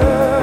we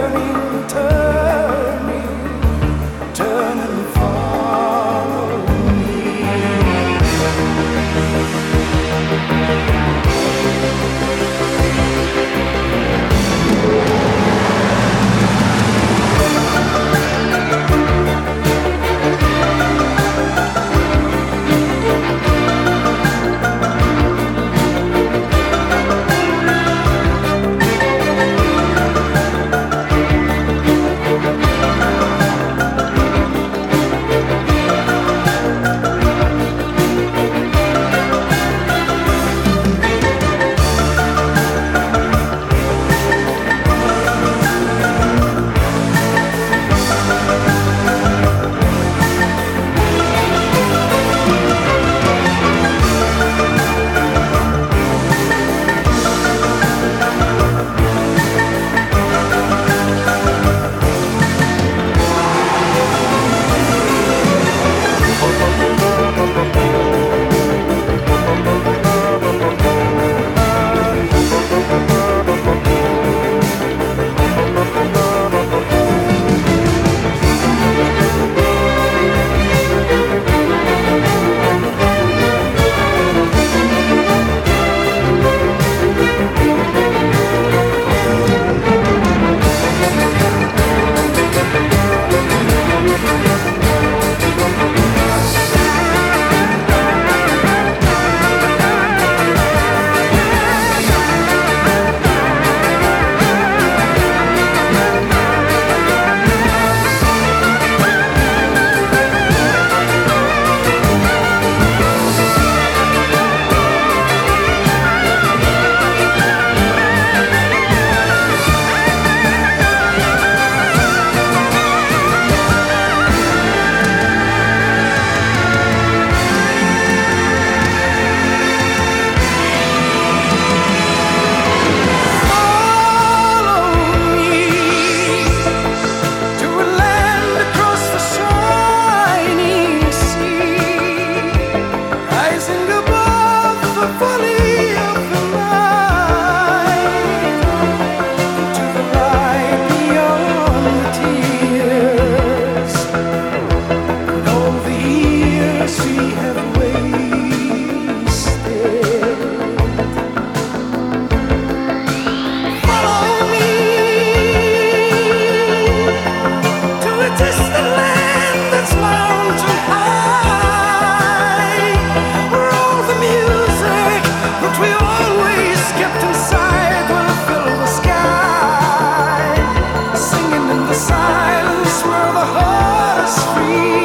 us free.